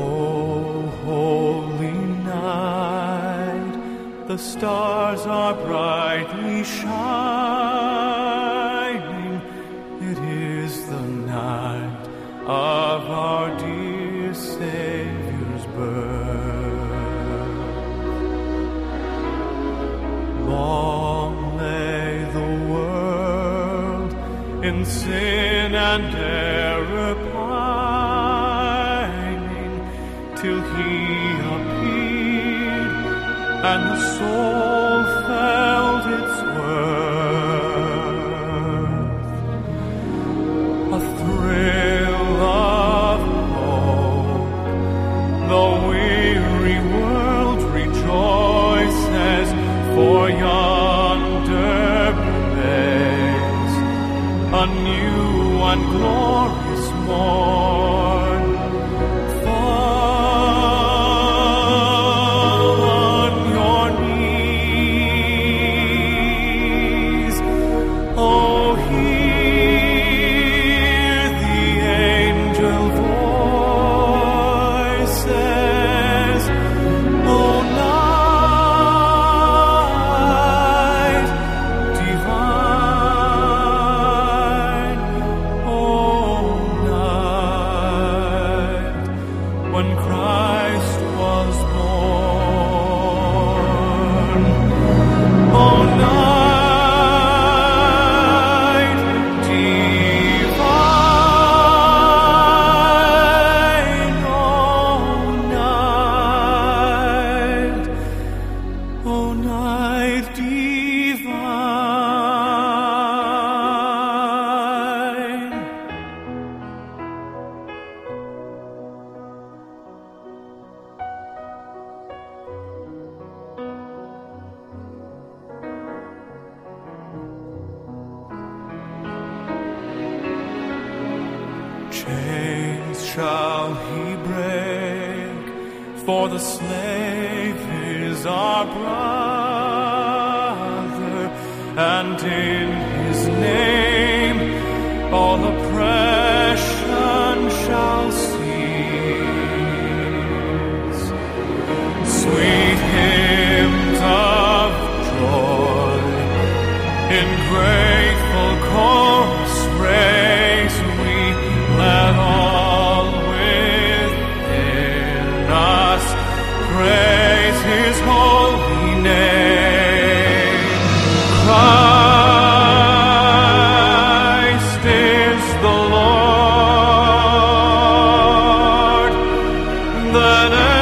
Oh, the stars are brightly shining. It is the night of our dear Savior's birth. Long lay the world in sin and error. Pine till He appeared and the soul felt its worth. A thrill of hope, the weary world rejoices, for yonder breaks a new and glorious morn. When Christ was born. Oh, night shall he break, for the slave is our brother, and in his name all oppression shall cease. Sweet hymns of joy in grateful Then ever,